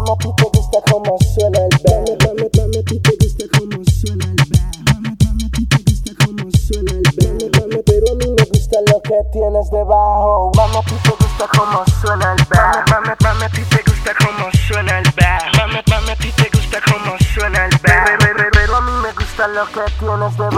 Dame pito, viste cómo suena el bass. Dame, dame, dame pito, viste cómo suena el bass. Dame, dame pito, viste cómo suena el bass. Dame, dame, pero a mí me gusta lo que tienes debajo. Dame pito, gusta cómo suena el bass. Dame, dame, pito, gusta cómo suena el bass. Dame, dame, pito, gusta cómo suena el bass. Pero a mí me gusta lo que tienes debajo.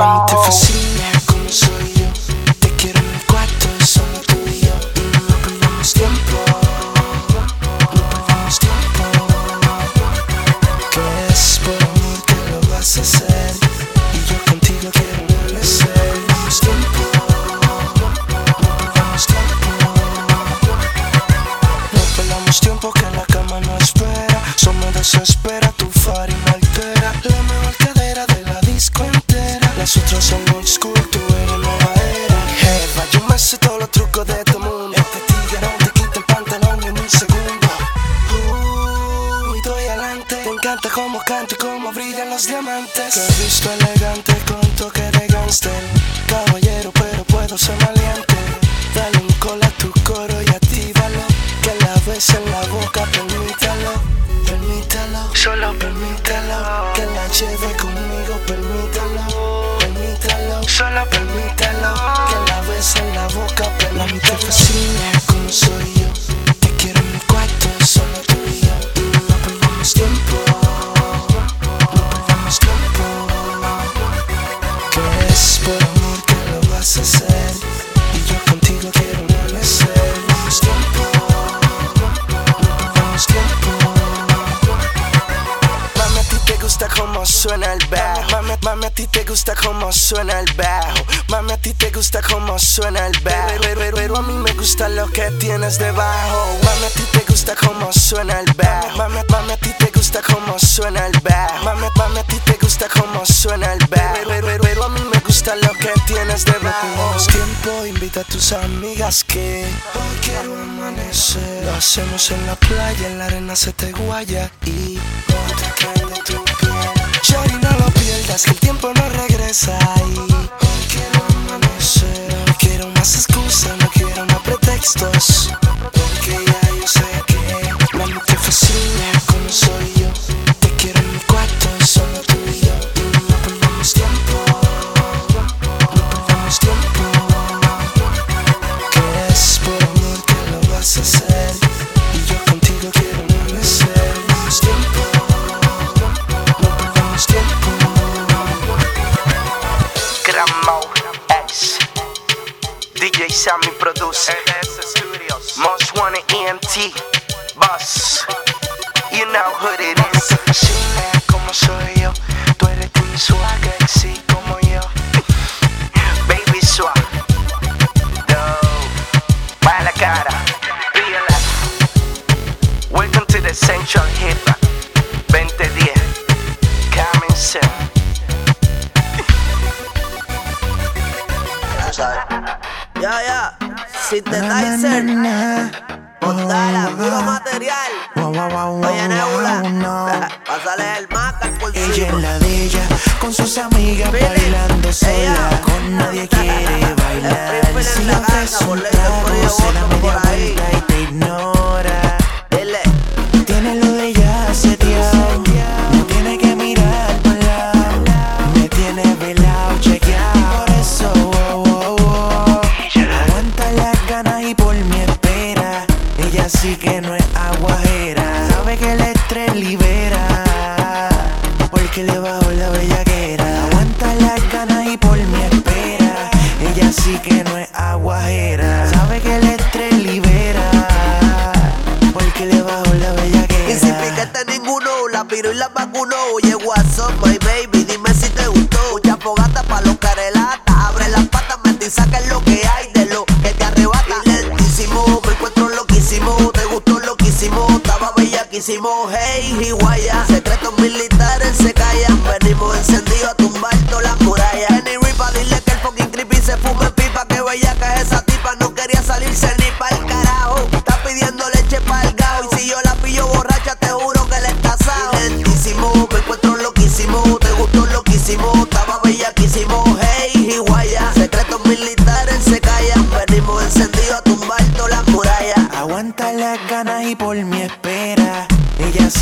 se la Sintetizer. Montala, puro material. Oye, Nebula, pásale el maca por Ella en la de ella, con sus amigas bailando sola. Con nadie quiere bailar. Si lo presuntamos, se la media vuelta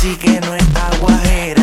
Así que no es guajera.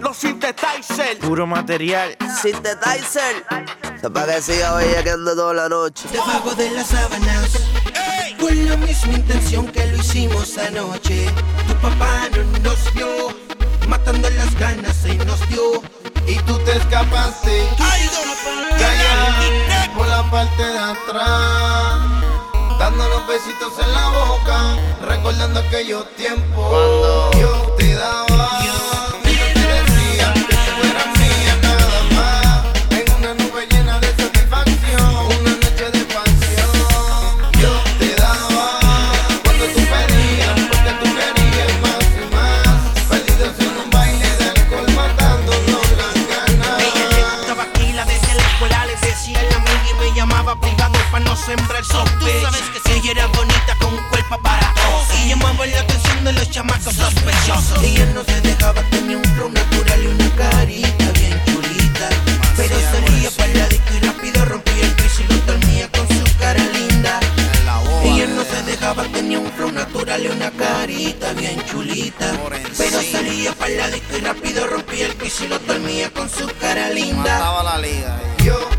Los synthesizer. Puro material. Synthesizer. Para que siga bellaqueando toda la noche. Debajo de las sábanas. Ey. Con la misma intención que lo hicimos anoche. Tu papá no nos vio. Matando las ganas y nos dio. Y tú te escapaste. Ay, no, por la parte de atrás dándonos besitos en la boca, recordando aquellos tiempos cuando yo te daba. Y llamaba la atención de los chamacos sospechosos. Ella no se dejaba, tenía un flow natural y una carita bien chulita. Pero salía para la disco y rápido rompía el piso y con su cara linda. Ella no se dejaba, tenía un flow natural y una carita bien chulita. Pero salía para la disco y rápido rompía el piso y lo dormía con su cara linda. Yo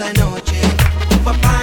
esa noche. Papá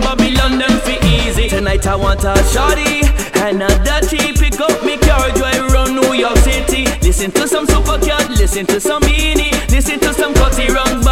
Babylon, them fi easy. Tonight I want a shawty and a dirty. Pick up me car, I run New York City. Listen to some super cat, listen to some beanie, listen to some cutty rum.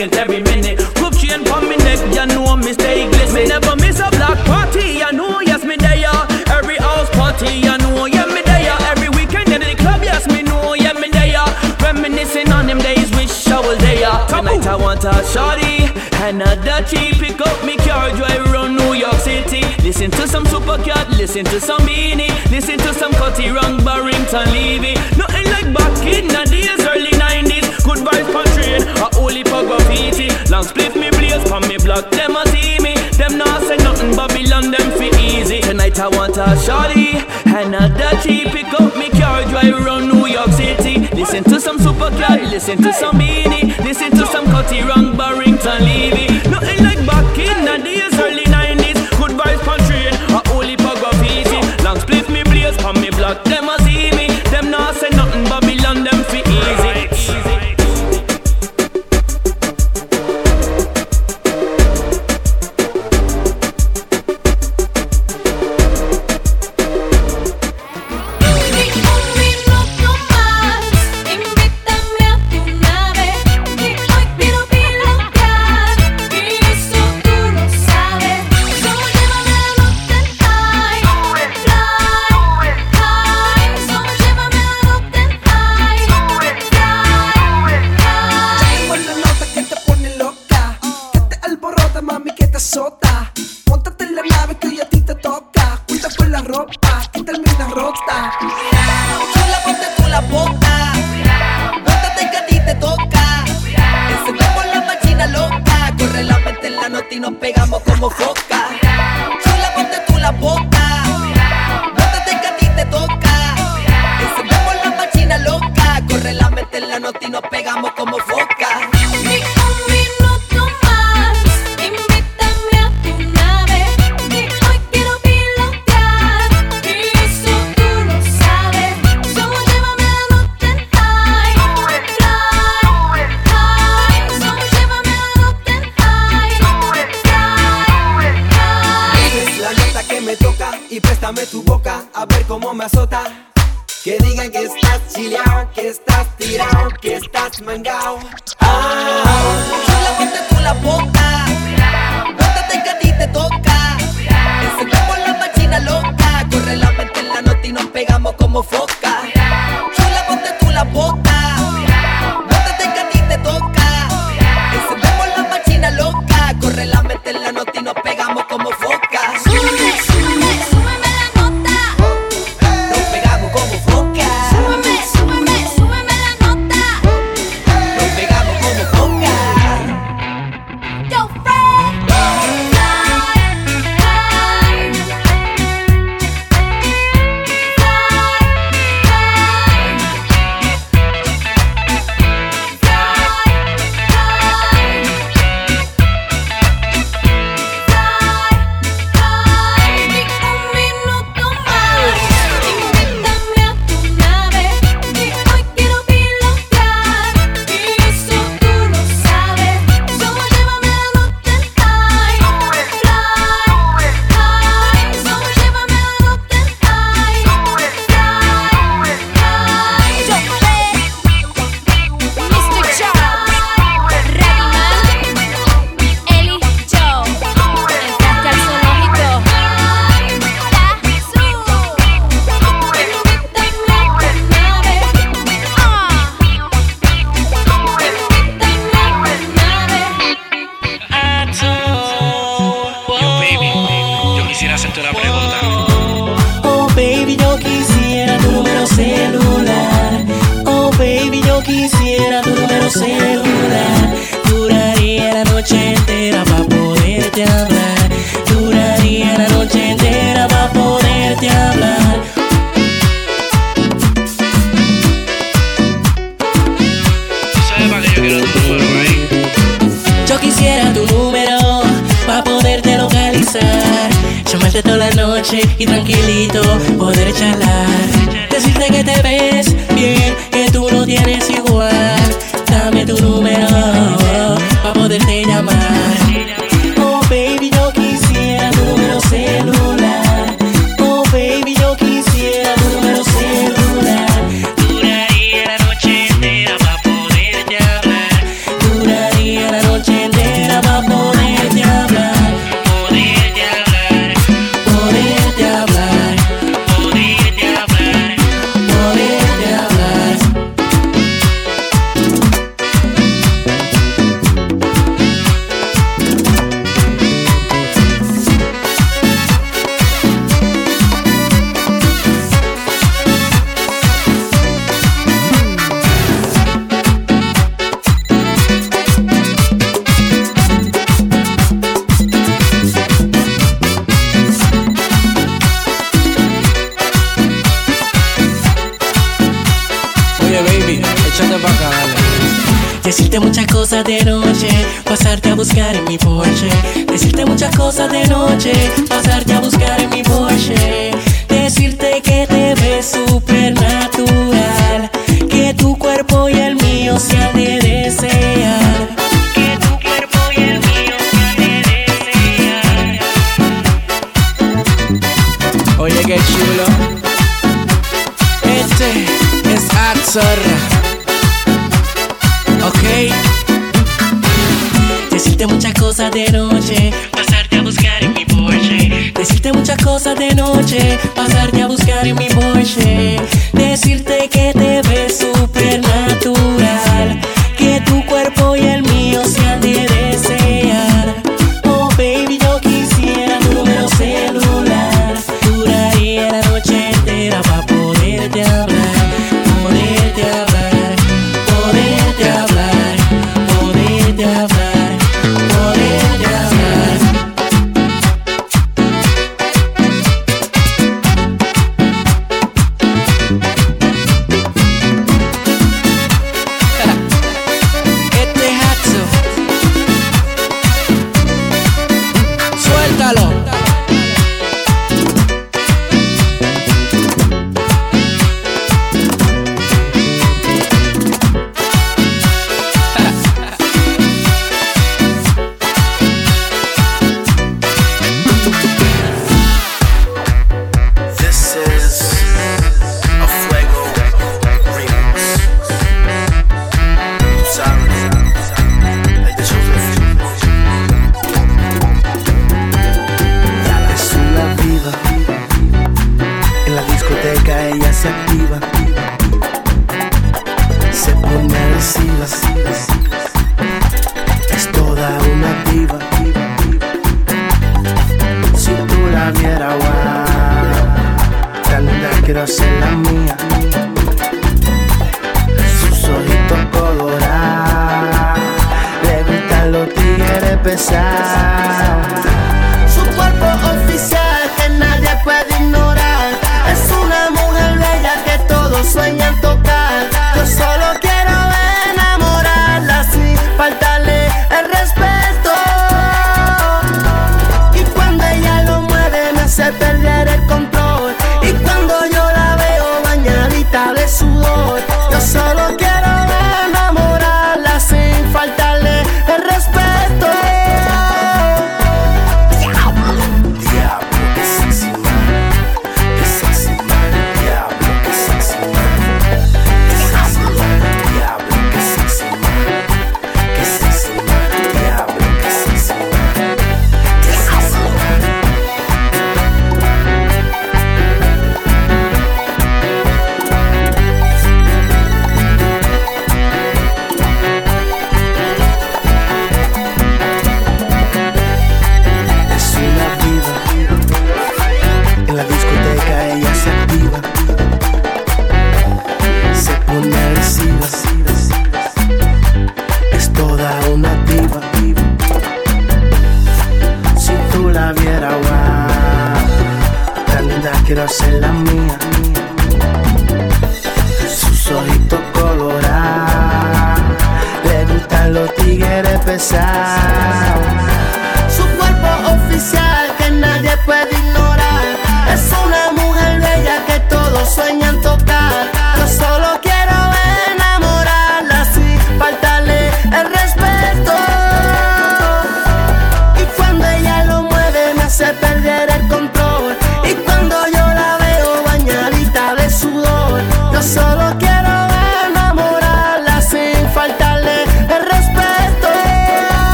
second, every minute. Group chain for me neck, you know me stay gliss. Me never miss a black party, you know, yes, me there. Every house party, you know, yeah, me there. Every weekend in the club, yes, me know, yeah, me there. Reminiscing on them days, wish I was there. Tonight I want a shawty and a Dutchie. Pick up me car, drive around New York City. Listen to some Supercat, listen to some Beanie, listen to some Cutty Wrong, Barrington Levy. and split me blaze from me block. Them a see me, them not say nothing. Babylon them fi easy. Tonight I want a shawty and a dirty. Pick up me car, drive around New York City. Listen to some Supercal, listen to some beanie, listen to some cutty round.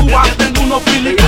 Cuba, tengo unos feelings,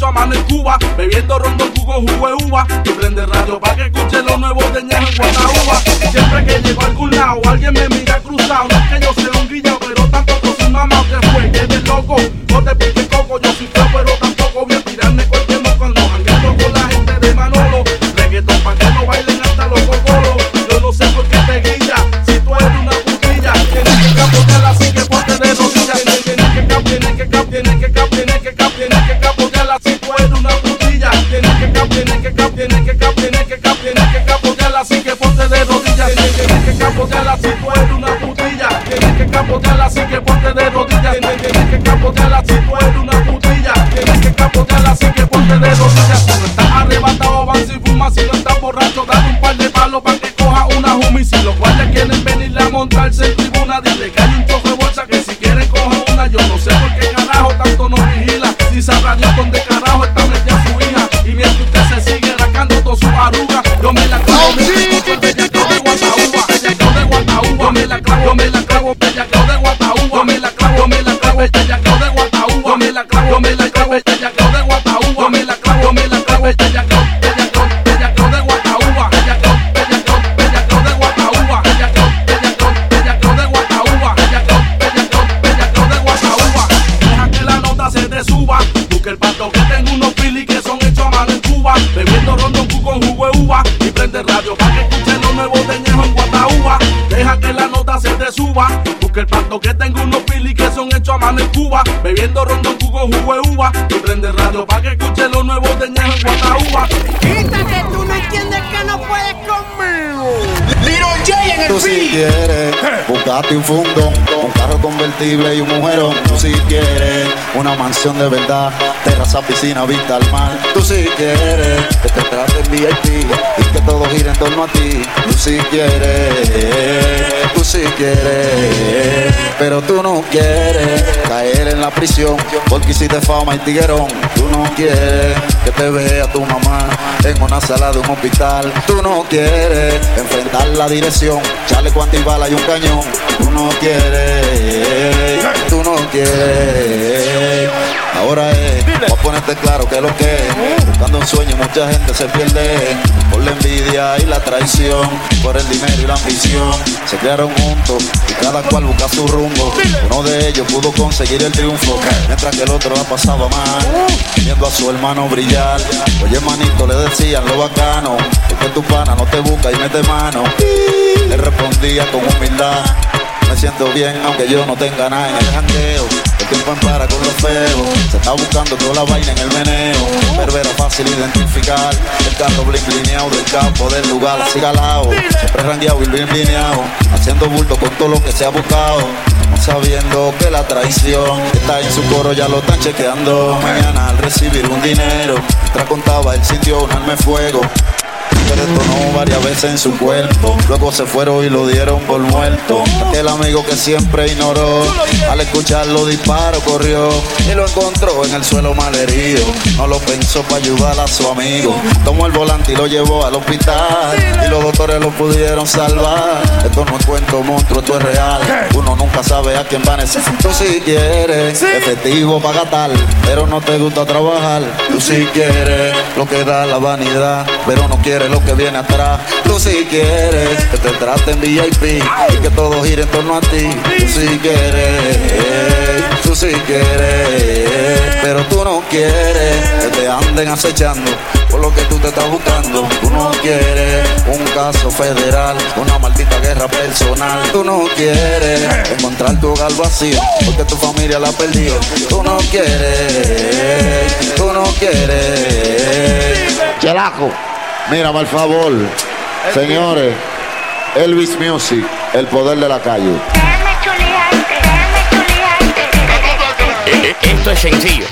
derecho a mano en Cuba, bebiendo rondo, jugo, jugo de uva. Y prende radio para que escuche lo nuevo de Ñejo en Guanajuba. Siempre que llego a algún lado, alguien me mira de rodillas. Si no estás arrebatado, van si fumas. Si no estás borracho, dale un par de palos para que coja una humi. Si los guardias quieren venir a montarse en tribuna, dile que hay un choque de bolsa que si quieren coja una. Yo no sé por qué carajo tanto nos vigila. Si sabrá Dios dónde carajo está metida su hija. Y mientras usted se sigue arrancando todas su arrugas, yo me la clavo. Bebiendo rondo, jugo, jugo de uva. Y prende el radio pa' que escuche lo nuevo de Ñejo en Guataúba. Quítate, tú no entiendes que no puedes conmigo. Little J en el Tú si quieres, buscate un fundo, un carro convertible y un mujerón. Tú si quieres, una mansión de verdad, terraza, piscina, vista al mar Tú si sí quieres que te traten VIP y que todo gira en torno a ti. Tú si sí quieres, tú si sí quieres, pero tú no quieres caer en la prisión porque hiciste fama y tiguerón. Tú no quieres que te vea tu mamá en una sala de un hospital. Tú no quieres enfrentar la dirección, chale cuánta y bala y un cañón. Tú no quieres, tú no quieres. Ahora es, voy a ponerte claro que lo que es. Buscando un sueño mucha gente se pierde por la envidia y la traición, por el dinero y la ambición. Se crearon juntos y cada cual busca su rumbo. Uno de ellos pudo conseguir el triunfo, mientras que el otro ha pasado mal, viendo a su hermano brillar. Oye, manito, le decían lo bacano, es tu pana no te busca y mete mano. Le respondía con humildad. Me siento bien aunque yo no tenga nada en el jangueo el tiempo empara con los feos Se está buscando toda la vaina en el meneo. Pero era fácil identificar. El carro blin blineado del campo del lugar así galao. Siempre rangueado y bien blineado Haciendo bulto con todo lo que se ha buscado. Sabiendo que la traición está en su coro ya lo están chequeando. Mañana al recibir un dinero Mientras contaba él sintió un arma de fuego detonó varias veces en su cuerpo. Luego se fueron y lo dieron por muerto. Aquel amigo que siempre ignoró, al escucharlo disparo corrió y lo encontró en el suelo malherido. No lo pensó para ayudar a su amigo. Tomó el volante y lo llevó al hospital y los doctores lo pudieron salvar. Esto no es cuento monstruo, esto es real. Uno nunca sabe a quién va a necesitar. Tú si quieres efectivo para gastar, pero no te gusta trabajar. Tú si quieres lo que da la vanidad, pero no quieres lo que viene atrás. Tú si quieres que te traten VIP y que todo gire en torno a ti. Tú si quieres, tú si quieres, pero tú no quieres que te anden acechando por lo que tú te estás buscando. Tú no quieres un caso federal, una maldita guerra personal. Tú no quieres encontrar tu hogar vacío porque tu familia la perdió. Tú no quieres, tú no quieres. Chelaco, mira, por favor, señores, Elvis Music, el poder de la calle. Esto es sencillo.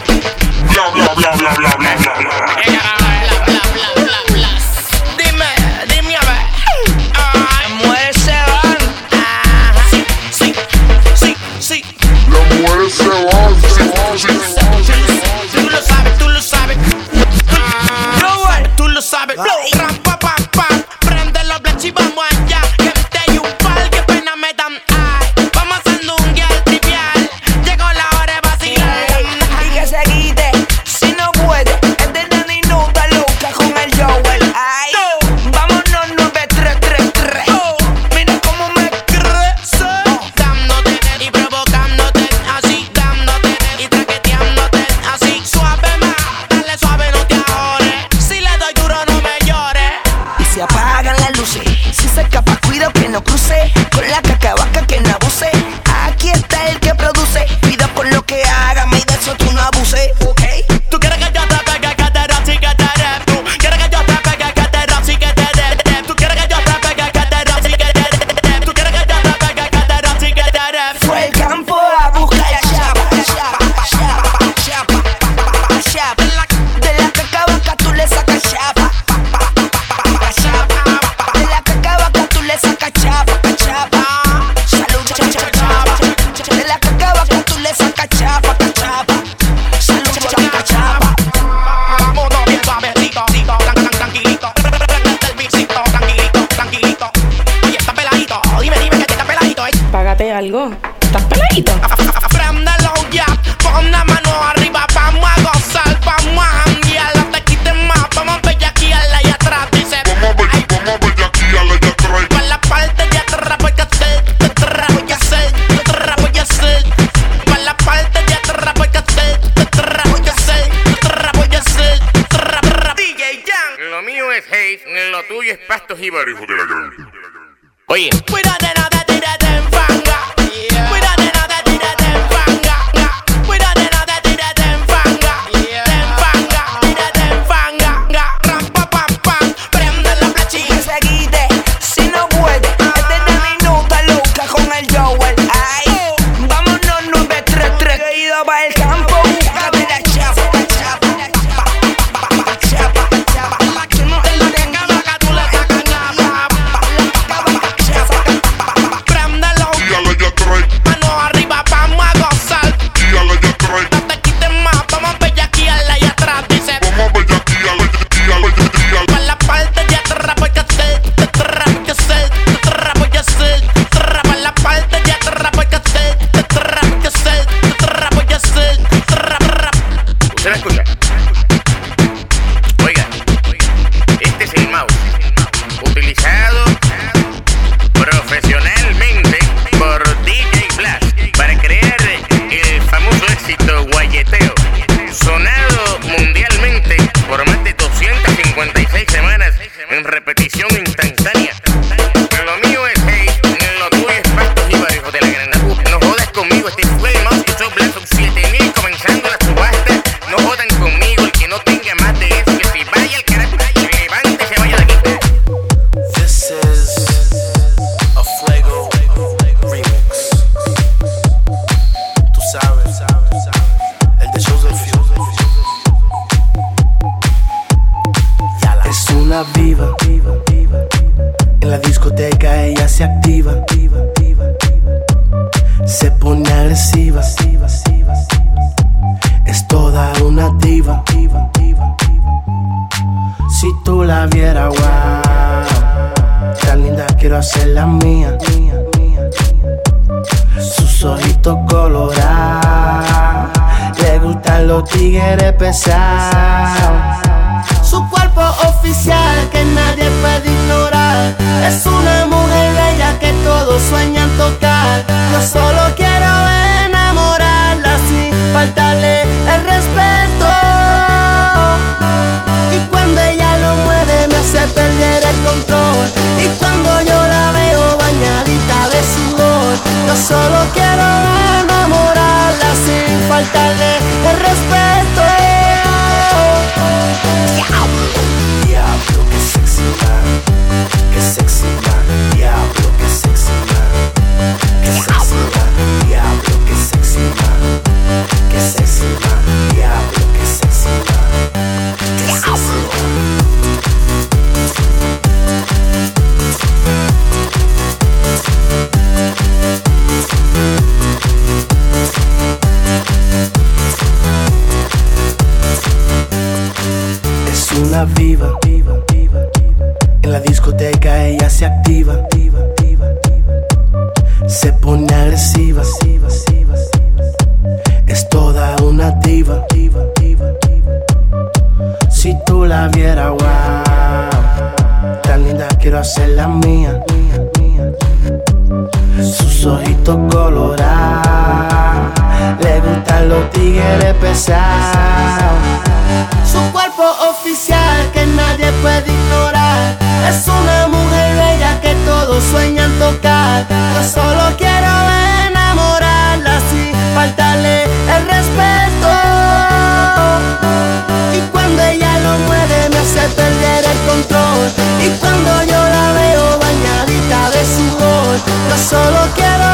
Solo quiero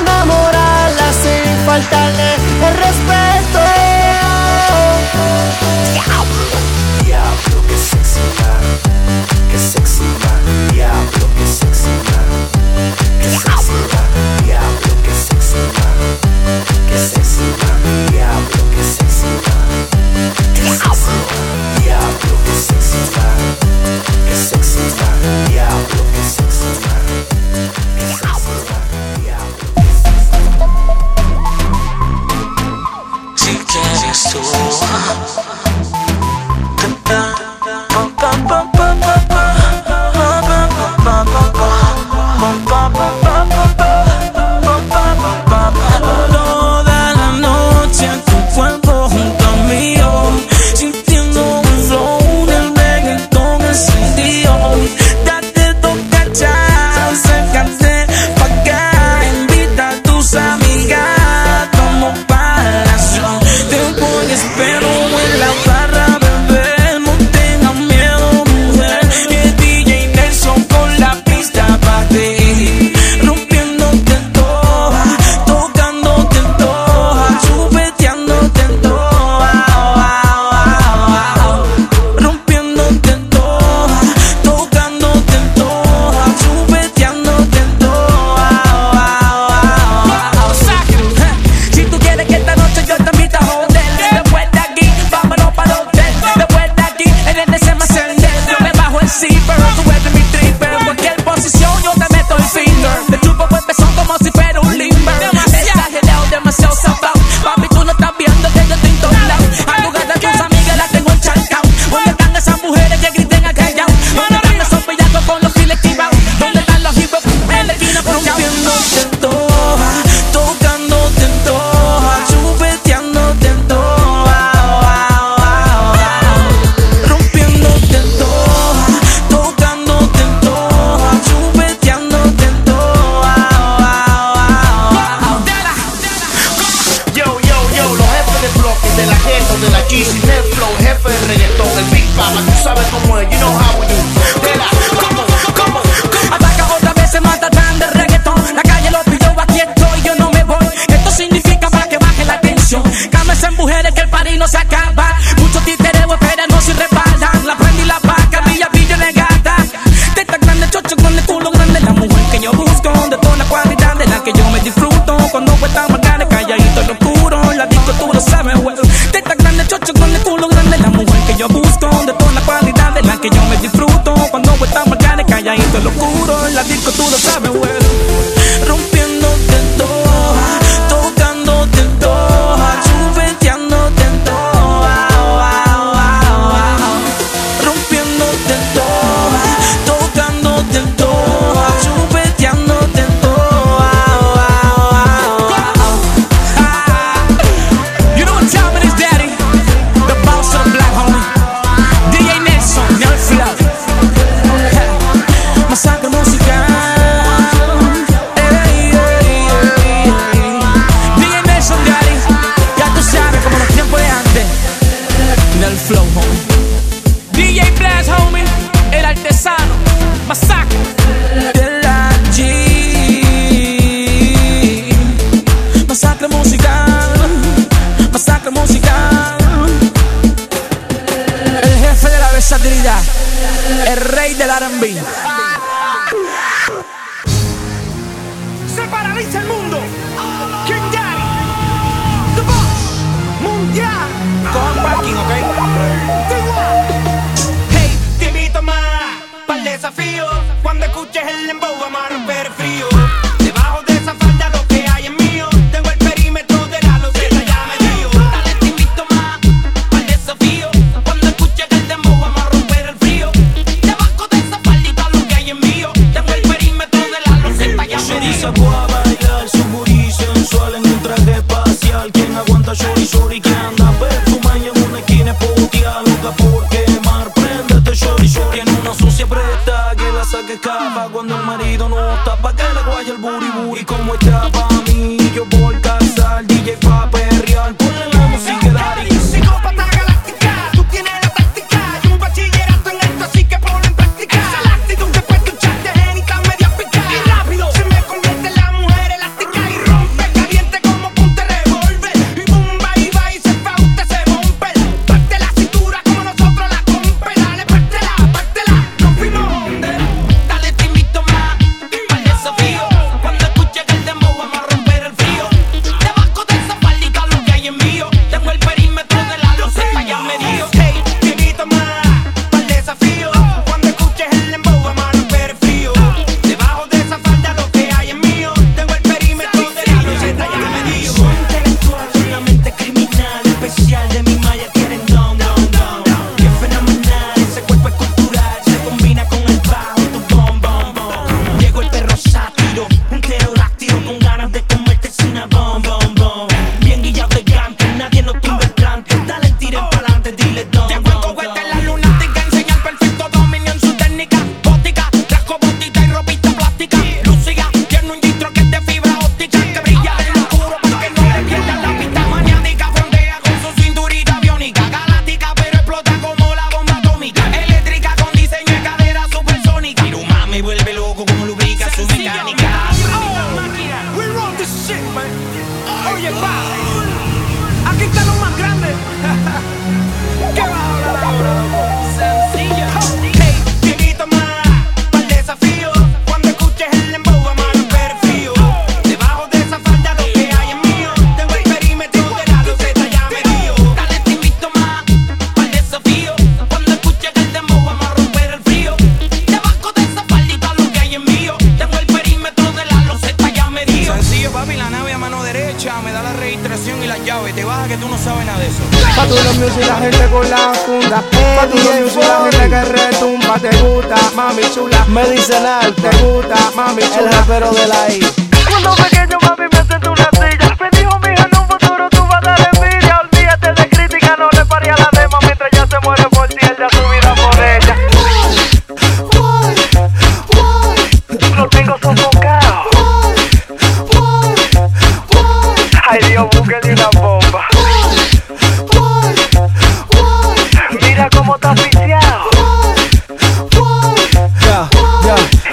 enamorarla sin faltarle el respeto.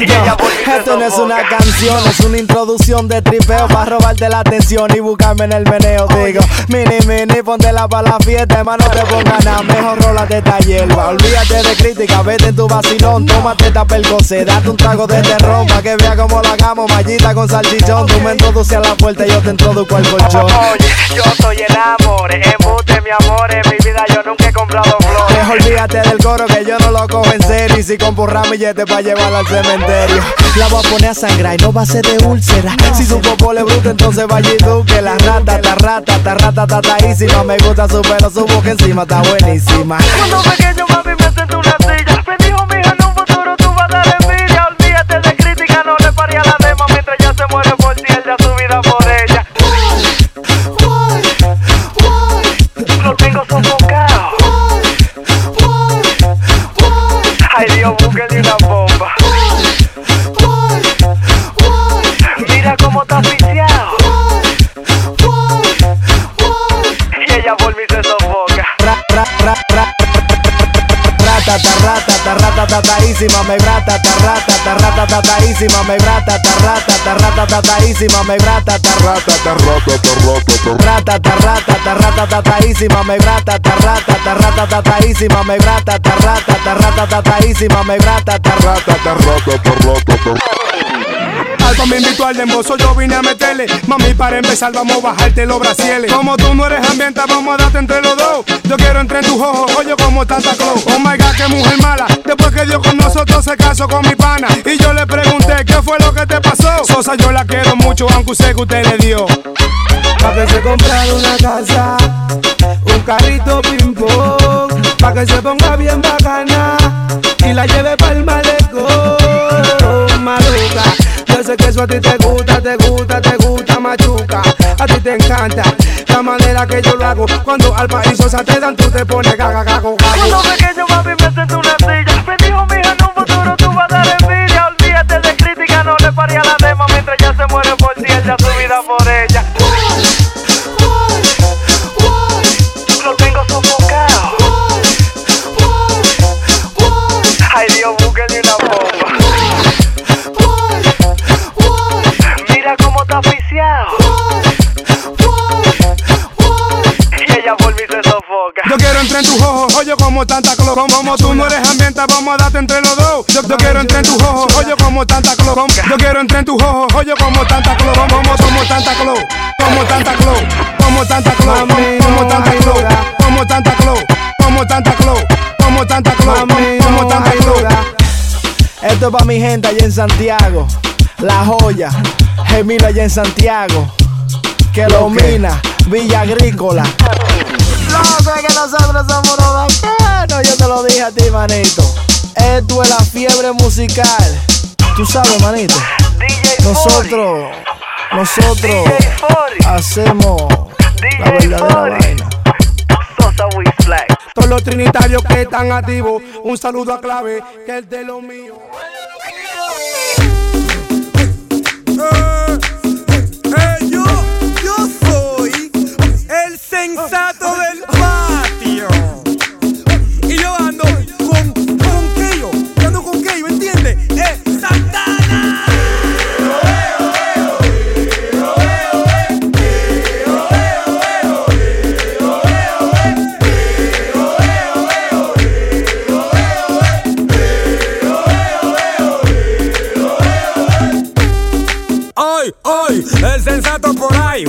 Esto no es una canción, es una introducción de tripeo para robarte la atención y buscarme en el meneo. Digo, mini, mini, póntela para la fiesta, hermano, no te pongas nada, mejor rola de esta hierba. Olvídate de crítica, vete en tu vacilón, tómate esta percocé, date un trago de terrón pa' que vea cómo la hagamos, mallita con salchichón. Tú me introduces a la puerta y yo te introduzco al colchón. Oye, yo soy el amor, embute mi amor, en mi vida yo nunca he comprado flores. Mejor olvídate del coro que yo no lo cojo en serio. Y si compro ramillete para llevarla al cementerio. La voy a poner a sangrar y no va a ser de úlcera. Si su popo le bruta, entonces vaya y duque. La rata, ta rata, ta rata, ta taísima. Me gusta su pelo, su boca encima está buenísima. Cuando pequeño mami me senté en una silla Me dijo mija en Mira Rata, ta rata, ta rata, ta taísima, me grata, ta rata, ta rata, ta taísima, me grata, ta rata, ta rata, ta taísima, me grata, ta rata, ta rata, ta rata, ta rata, ta rata, ta rata, ta taísima, me grata, ta rata, ta rata, ta taísima, me grata, ta rata, ta rata, ta taísima, me grata, ta rata, ta rata, ta rata, ta Alfa me invitó al dembozo, yo vine a meterle. Mami, para empezar, vamos a bajarte los brasieles. Como tú no eres ambienta, vamos a darte entre los dos. Yo quiero entre en tus ojos, oye, como tanta Claus. Oh my god, qué mujer mala. Después que dio con nosotros se casó con mi pana. Y yo le pregunté, ¿qué fue lo que te pasó? Sosa, yo la quiero mucho, aunque usted que usted le dio. Pa' que se comprara una casa, un carrito ping pong, pa' que se ponga bien bacana y la lleve pa'l malecón, maluca. Yo sé que eso a ti te gusta, te gusta, te gusta, machuca. A ti te encanta la manera que yo lo hago. Cuando al país Sosa te dan, tú te pones gaga, gago, en oye como tanta clo. Como, como tú no eres ambienta, vamos a darte entre los dos. Yo, yo quiero entrar en tus ojos, oye como tanta clo. Como- Yo quiero entrar en tus ojos, oye como tanta clo. Como, como, como tanta clo. Como tanta clo. Como tanta clo. Como, tanta clo. Como tanta clo. Como tanta clo. Como tanta clo. Como tanta clo. Esto es para mi gente allá en Santiago. La joya, Gemilo allá en Santiago. Que domina Villa Agrícola. No sé que nosotros somos los bacanos. Yo te lo dije a ti, manito. Esto es la fiebre musical. Tú sabes, manito. Nosotros, nosotros hacemos la verdadera vaina. Todos los trinitarios que están activos, un saludo a clave, que es de lo mío. Sensato del patio. Y yo ando con, con Keyo. Yo ando con Keyo, ¿entiendes? Eh, Santana. Ay, ay, el sensato por ahí,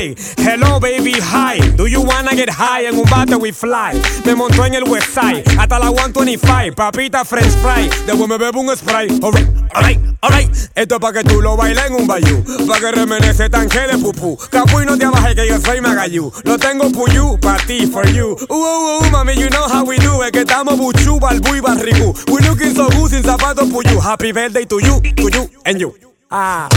Hello, baby, hi. Do you wanna get high? En un bate we fly. Me montó en el west side, hasta la 125. Papita french fry, después me bebo un spray. Alright, alright, alright. Esto es pa' que tú lo bailes en un bayou. Pa' que remene ese tanque de pupú. Capu y no te abajes que yo soy magayú. Lo tengo puyú, pa' ti, for you. Uh, uh, uh, mami, you know how we do. Es que estamos buchú, balbú y barrigú. We looking so good sin zapatos puyú. Happy birthday to you, to you, and you. Ah.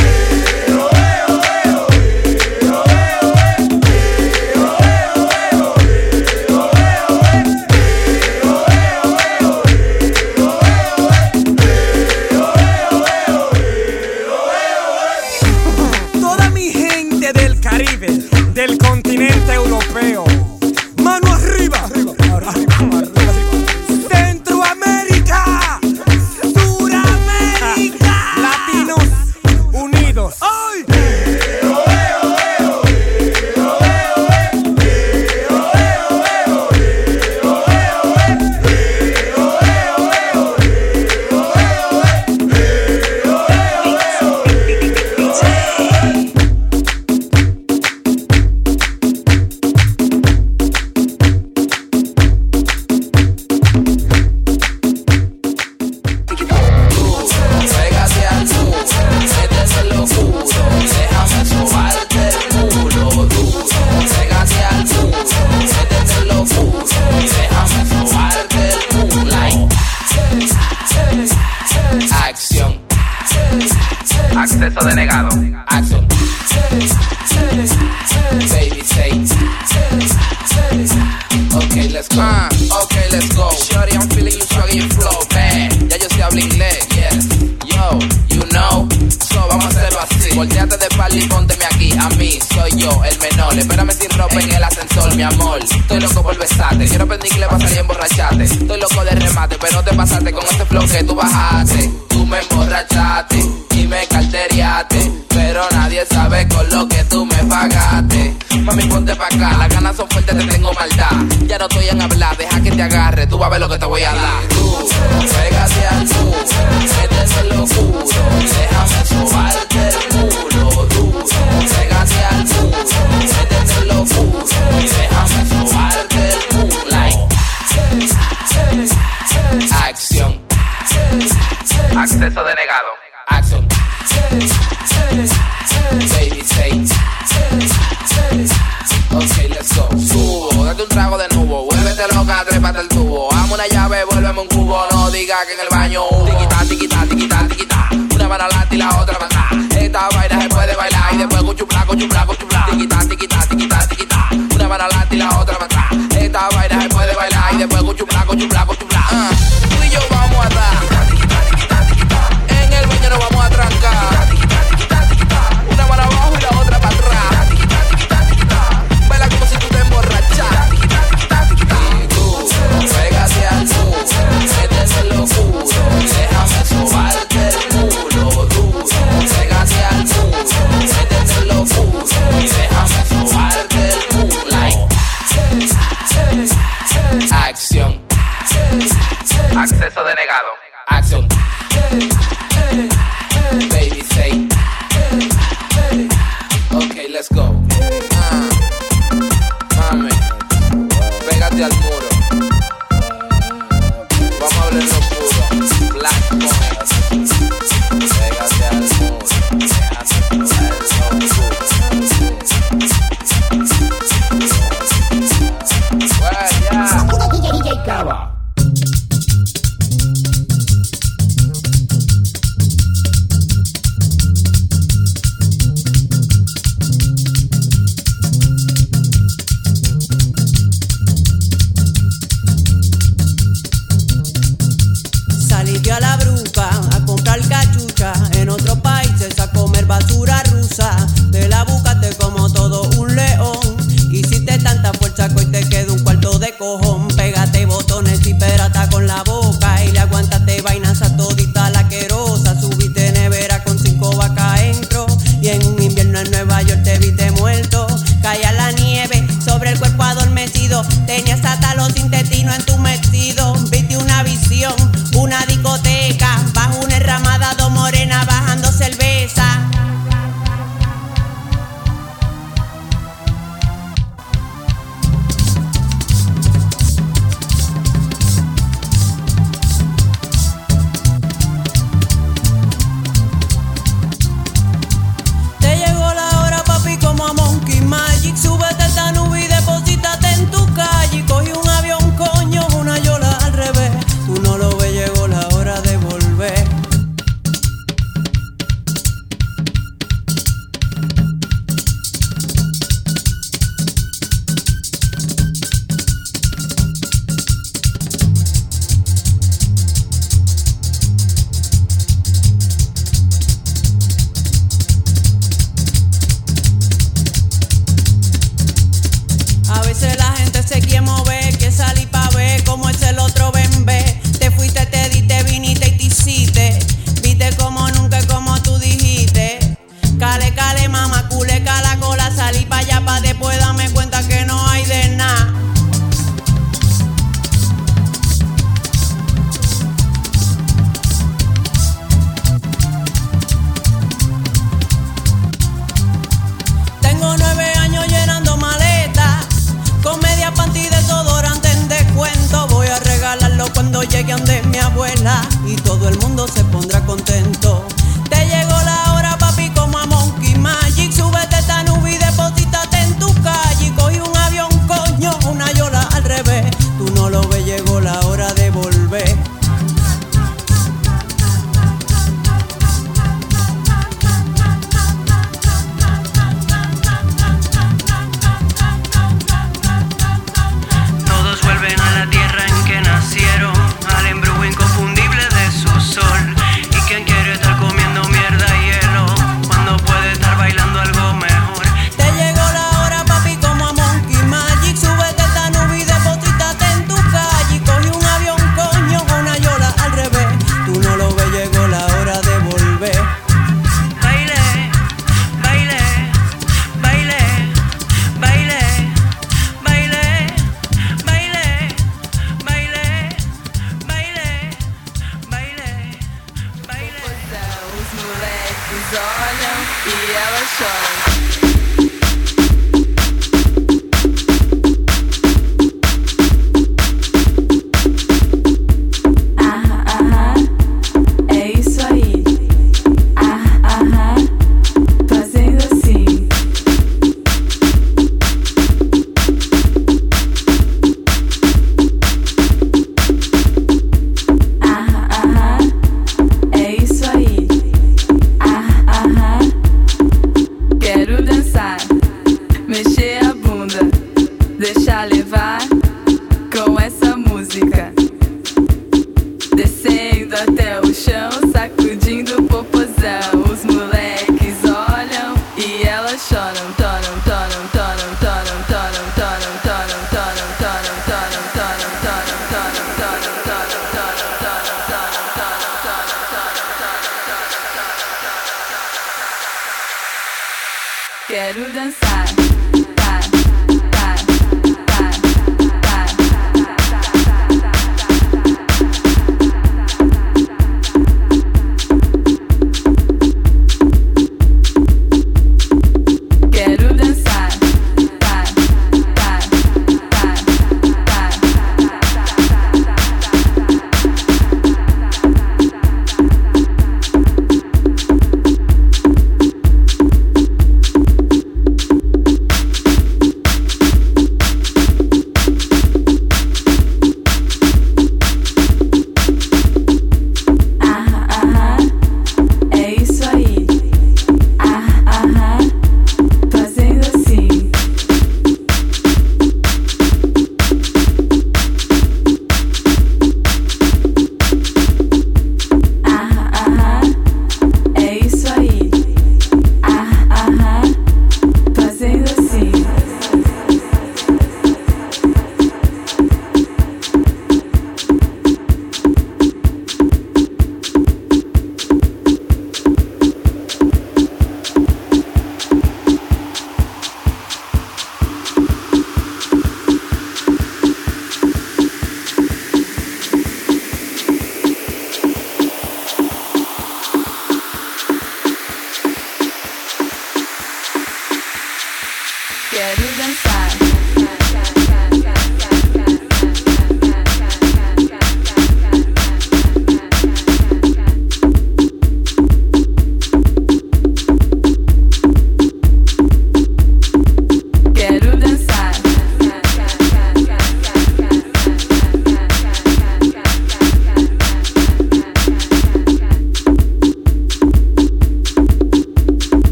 Quero dançar.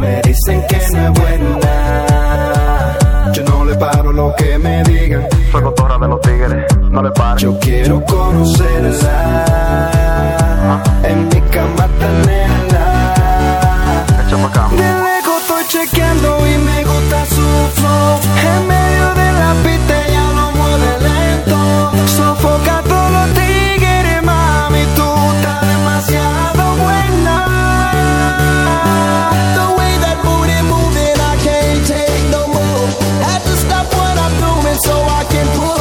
Me dicen que no es buena. Yo no le paro lo que me digan. Soy cotorra de los tigres, no le paro. Yo quiero conocerla en mi cama